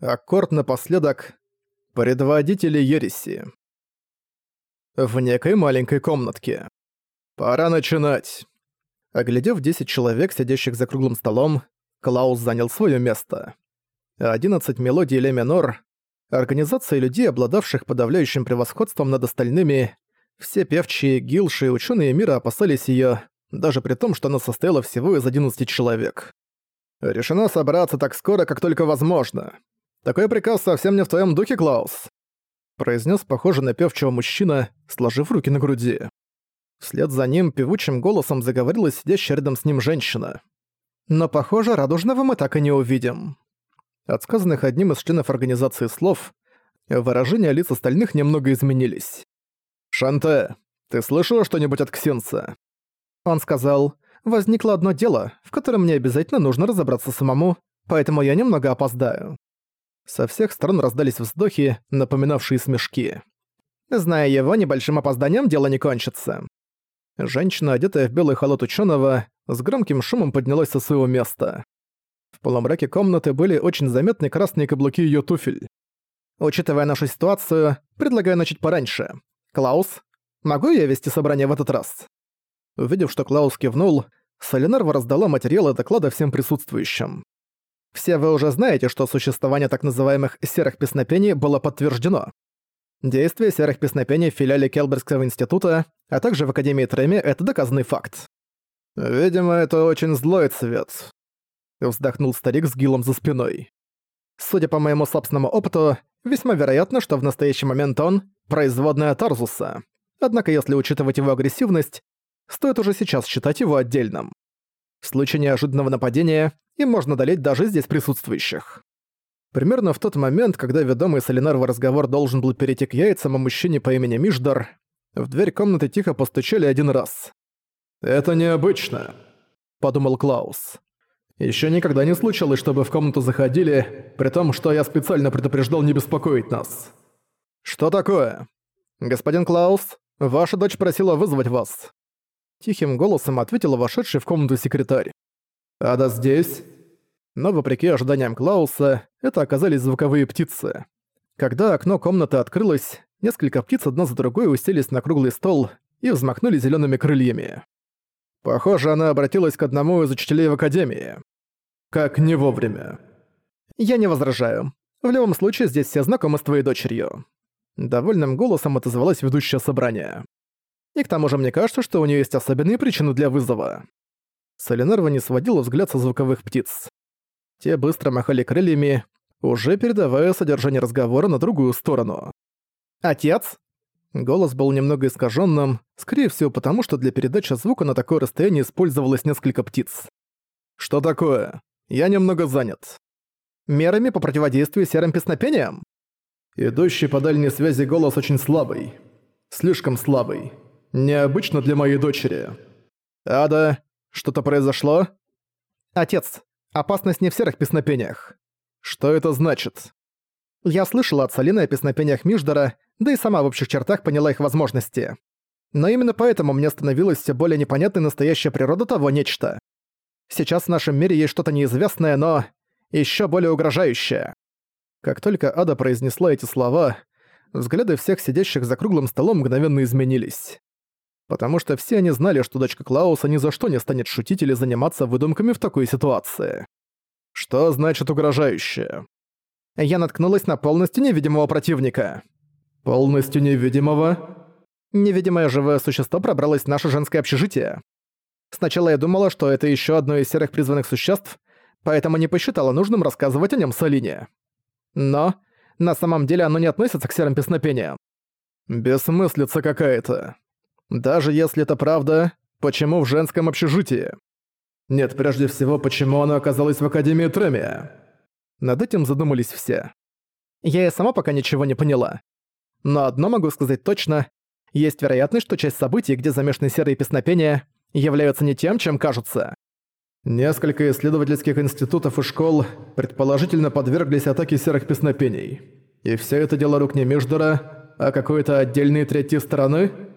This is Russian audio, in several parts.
Аккорд напоследок. Предводители ереси. В некой маленькой комнатке. Пора начинать. Оглядев 10 человек, сидящих за круглым столом, Клаус занял свое место. 11 мелодий ля минор, организация людей, обладавших подавляющим превосходством над остальными, все певчие, гилши и ученые мира опасались ее, даже при том, что она состояла всего из 11 человек. Решено собраться так скоро, как только возможно. Такой приказ совсем не в твоем духе, Клаус», произнес похожий на певчего мужчина, сложив руки на груди. Вслед за ним певучим голосом заговорила сидящая рядом с ним женщина. «Но, похоже, радужного мы так и не увидим». От сказанных одним из членов организации слов, выражения лиц остальных немного изменились. «Шанте, ты слышала что-нибудь от Ксенца?» Он сказал, «Возникло одно дело, в котором мне обязательно нужно разобраться самому, поэтому я немного опоздаю». Со всех сторон раздались вздохи, напоминавшие смешки. Зная его, небольшим опозданием дело не кончится. Женщина, одетая в белый халат ученого, с громким шумом поднялась со своего места. В полумраке комнаты были очень заметны красные каблуки ее туфель. Учитывая нашу ситуацию, предлагаю начать пораньше. Клаус, могу я вести собрание в этот раз? Увидев, что Клаус кивнул, Солинарва раздала материалы доклада всем присутствующим. Все вы уже знаете, что существование так называемых «серых песнопений» было подтверждено. Действие серых песнопений в филиале Келбергского института, а также в Академии Треми — это доказанный факт. «Видимо, это очень злой цвет», — вздохнул старик с гилом за спиной. «Судя по моему собственному опыту, весьма вероятно, что в настоящий момент он — производная Тарзуса. Однако если учитывать его агрессивность, стоит уже сейчас считать его отдельным. В случае неожиданного нападения им можно долеть даже здесь присутствующих. Примерно в тот момент, когда ведомый Солинарва разговор должен был перейти к яйцам о мужчине по имени Миждар, в дверь комнаты тихо постучали один раз. «Это необычно», — подумал Клаус. Еще никогда не случалось, чтобы в комнату заходили, при том, что я специально предупреждал не беспокоить нас. «Что такое?» «Господин Клаус, ваша дочь просила вызвать вас». Тихим голосом ответила вошедший в комнату секретарь. «Ада здесь?» Но вопреки ожиданиям Клауса, это оказались звуковые птицы. Когда окно комнаты открылось, несколько птиц одна за другой уселись на круглый стол и взмахнули зелеными крыльями. Похоже, она обратилась к одному из учителей в Академии. Как не вовремя. «Я не возражаю. В любом случае, здесь все знакомы с твоей дочерью». Довольным голосом отозвалась ведущая собрания. И к тому же мне кажется, что у нее есть особенные причины для вызова. Солинарва не сводила взгляд со звуковых птиц. Те быстро махали крыльями, уже передавая содержание разговора на другую сторону. «Отец?» Голос был немного искаженным, скорее всего потому, что для передачи звука на такое расстояние использовалось несколько птиц. «Что такое? Я немного занят». «Мерами по противодействию серым песнопениям?» Идущий по дальней связи голос очень слабый. Слишком слабый. Необычно для моей дочери. Ада, что-то произошло? Отец, опасность не в серых песнопениях. Что это значит? Я слышала от Салины о песнопениях Миждора, да и сама в общих чертах поняла их возможности. Но именно поэтому мне становилась все более непонятной настоящая природа того нечто. Сейчас в нашем мире есть что-то неизвестное, но еще более угрожающее. Как только Ада произнесла эти слова, взгляды всех сидящих за круглым столом мгновенно изменились потому что все они знали, что дочка Клауса ни за что не станет шутить или заниматься выдумками в такой ситуации. Что значит угрожающее? Я наткнулась на полностью невидимого противника. Полностью невидимого? Невидимое живое существо пробралось в наше женское общежитие. Сначала я думала, что это еще одно из серых призванных существ, поэтому не посчитала нужным рассказывать о нем Салине. Но на самом деле оно не относится к серым песнопениям. Бессмыслица какая-то. Даже если это правда, почему в женском общежитии? Нет, прежде всего, почему оно оказалось в Академии Тремия? Над этим задумались все. Я и сама пока ничего не поняла. Но одно могу сказать точно. Есть вероятность, что часть событий, где замешаны серые песнопения, являются не тем, чем кажутся. Несколько исследовательских институтов и школ предположительно подверглись атаке серых песнопений. И все это дело рук не Междора, а какой-то отдельной третьей стороны –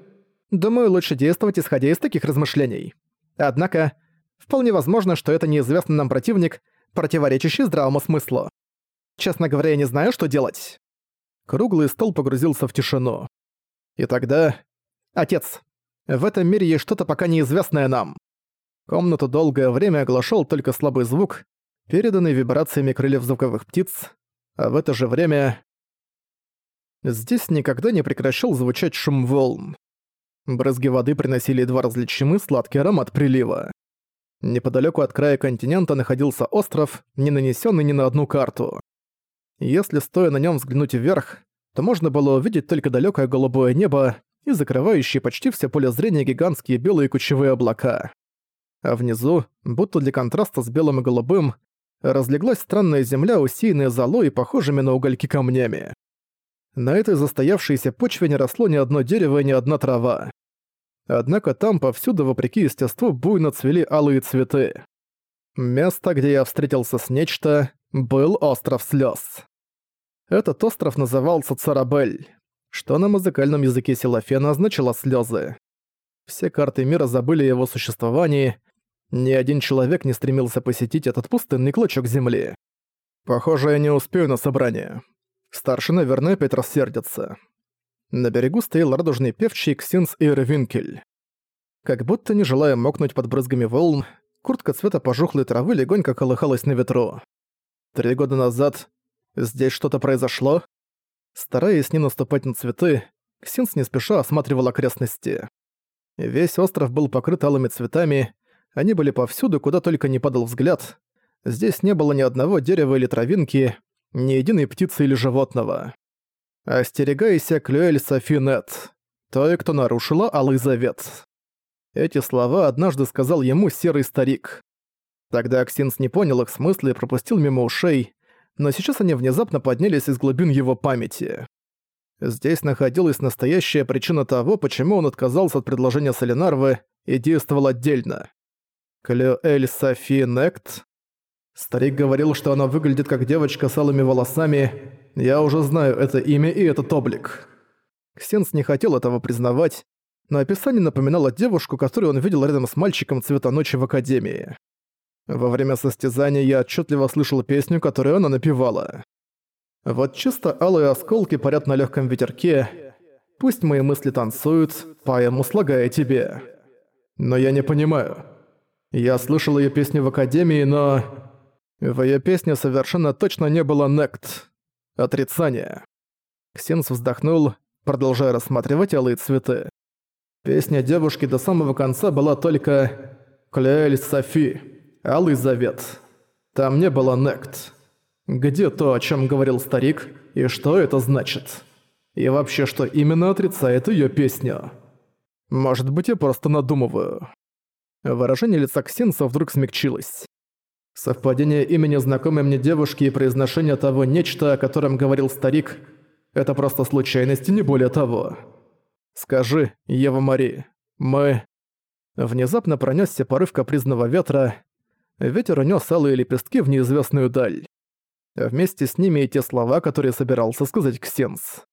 Думаю, лучше действовать исходя из таких размышлений. Однако, вполне возможно, что это неизвестный нам противник, противоречащий здравому смыслу. Честно говоря, я не знаю, что делать». Круглый стол погрузился в тишину. И тогда... «Отец, в этом мире есть что-то пока неизвестное нам». Комнату долгое время оглашал только слабый звук, переданный вибрациями крыльев звуковых птиц, а в это же время... Здесь никогда не прекращал звучать шум волн. Брызги воды приносили едва различимый сладкий аромат прилива. Неподалеку от края континента находился остров, не нанесенный ни на одну карту. Если стоя на нем взглянуть вверх, то можно было увидеть только далекое голубое небо и закрывающие почти все поле зрения гигантские белые кучевые облака. А внизу, будто для контраста с белым и голубым, разлеглась странная земля, усеянная золой и похожими на угольки камнями. На этой застоявшейся почве не росло ни одно дерево и ни одна трава. Однако там повсюду, вопреки естеству, буйно цвели алые цветы. Место, где я встретился с нечто, был остров слез. Этот остров назывался Царабель, что на музыкальном языке Силафена означало слезы. Все карты мира забыли о его существовании, ни один человек не стремился посетить этот пустынный клочок земли. Похоже, я не успею на собрание. Старший, наверное, опять рассердится. На берегу стоял радужный певчий Ксинс Ирвинкель. Как будто не желая мокнуть под брызгами волн, куртка цвета пожухлой травы легонько колыхалась на ветру. Три года назад здесь что-то произошло. Стараясь не наступать на цветы, Ксинс не спеша осматривал окрестности. Весь остров был покрыт алыми цветами, они были повсюду, куда только не падал взгляд. Здесь не было ни одного дерева или травинки, ни единой птицы или животного. «Остерегайся, Клюэль Софинет, той, кто нарушила Алый Завет». Эти слова однажды сказал ему серый старик. Тогда Аксинс не понял их смысла и пропустил мимо ушей, но сейчас они внезапно поднялись из глубин его памяти. Здесь находилась настоящая причина того, почему он отказался от предложения Солинарвы и действовал отдельно. Клюэль Софи Нект? Старик говорил, что она выглядит как девочка с алыми волосами. Я уже знаю это имя и этот облик. Ксенс не хотел этого признавать, но описание напоминало девушку, которую он видел рядом с мальчиком цвета ночи в Академии. Во время состязания я отчетливо слышал песню, которую она напевала. Вот чисто алые осколки парят на легком ветерке. Пусть мои мысли танцуют, поэму слагая тебе. Но я не понимаю. Я слышал ее песню в Академии, но... В ее песне совершенно точно не было нект. Отрицание. Ксенс вздохнул, продолжая рассматривать алые цветы. Песня девушки до самого конца была только «Клеэль Софи», «Алый завет». Там не было нект. Где то, о чем говорил старик, и что это значит? И вообще, что именно отрицает ее песню? Может быть, я просто надумываю. Выражение лица Ксенса вдруг смягчилось. Совпадение имени знакомой мне девушки и произношение того нечто, о котором говорил старик, это просто случайность и не более того. Скажи, Ева Мари, мы... Внезапно пронесся порыв капризного ветра. Ветер унес алые лепестки в неизвестную даль. Вместе с ними и те слова, которые собирался сказать Ксенс.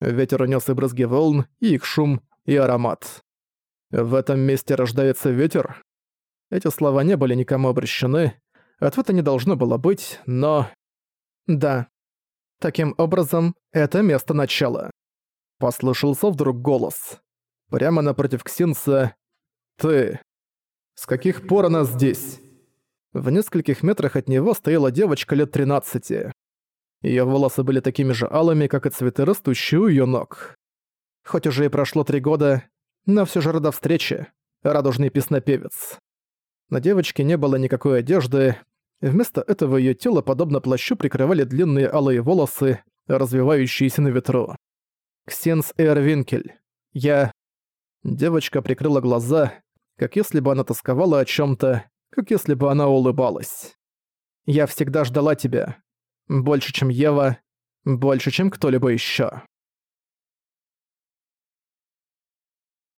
Ветер унес и брызги волн, и их шум, и аромат. В этом месте рождается ветер. Эти слова не были никому обращены, ответа не должно было быть, но... Да. Таким образом, это место начала. Послышался вдруг голос. Прямо напротив Ксинса «Ты! С каких пор она здесь?» В нескольких метрах от него стояла девочка лет 13. Её волосы были такими же алыми, как и цветы, растущие у её ног. Хоть уже и прошло три года, но все же рада встрече. Радужный песнопевец. На девочке не было никакой одежды. Вместо этого ее тело, подобно плащу, прикрывали длинные алые волосы, развивающиеся на ветру. Ксенс Эрвинкель. Я... Девочка прикрыла глаза, как если бы она тосковала о чем то как если бы она улыбалась. «Я всегда ждала тебя. Больше, чем Ева, больше, чем кто-либо еще.